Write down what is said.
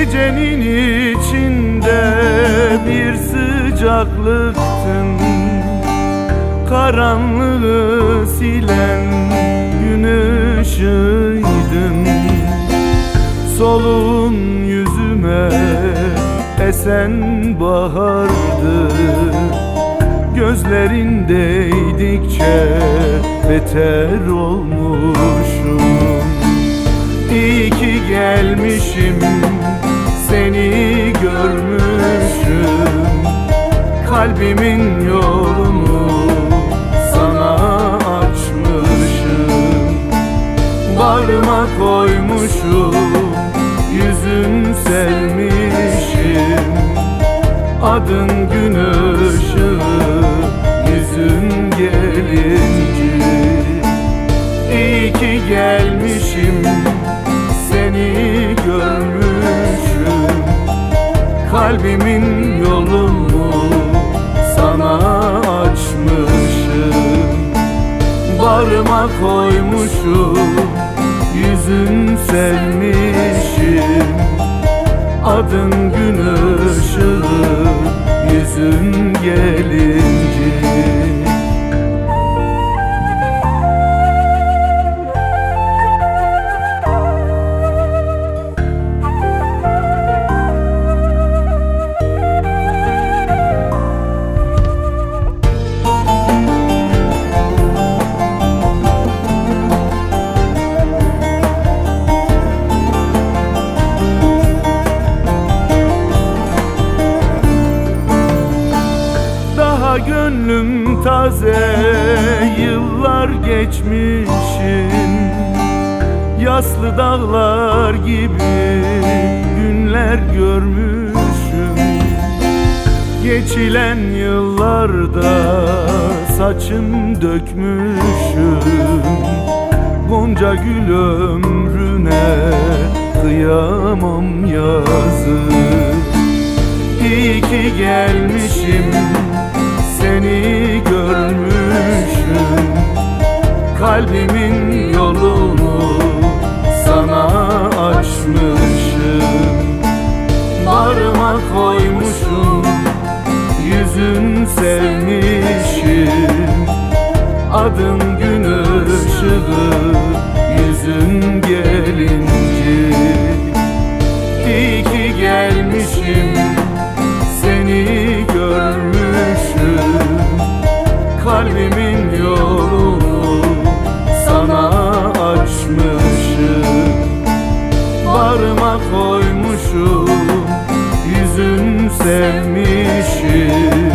gecenin içinde bir sıcaklıktın. Karanlığı silen gün ışığıydın. Solun yüzüme esen bahardı. Gözlerindeydikçe beter olmuşum. İyi ki gelmişim görmüşüm Kalbimin yolunu sana açmışım. Bağrıma koymuşum yüzün selmişim Adın gün ışığı yüzün gelinci İyi ki gelmişim seni görmüşüm. Kalbimin koymuşum yüzün selmişim Adın gün ışığı yüzün gelinci gönlüm taze Yıllar geçmişim Yaslı dağlar gibi Günler görmüşüm. Geçilen yıllarda Saçım dökmüşüm. Gonca gül ömrüne Kıyamam yazık. İyi ki gelmişim Kalbimin yolunu sana açmışım. Barıma koymuşum yüzün sevmişim. Adın gün ışığı sevmişim.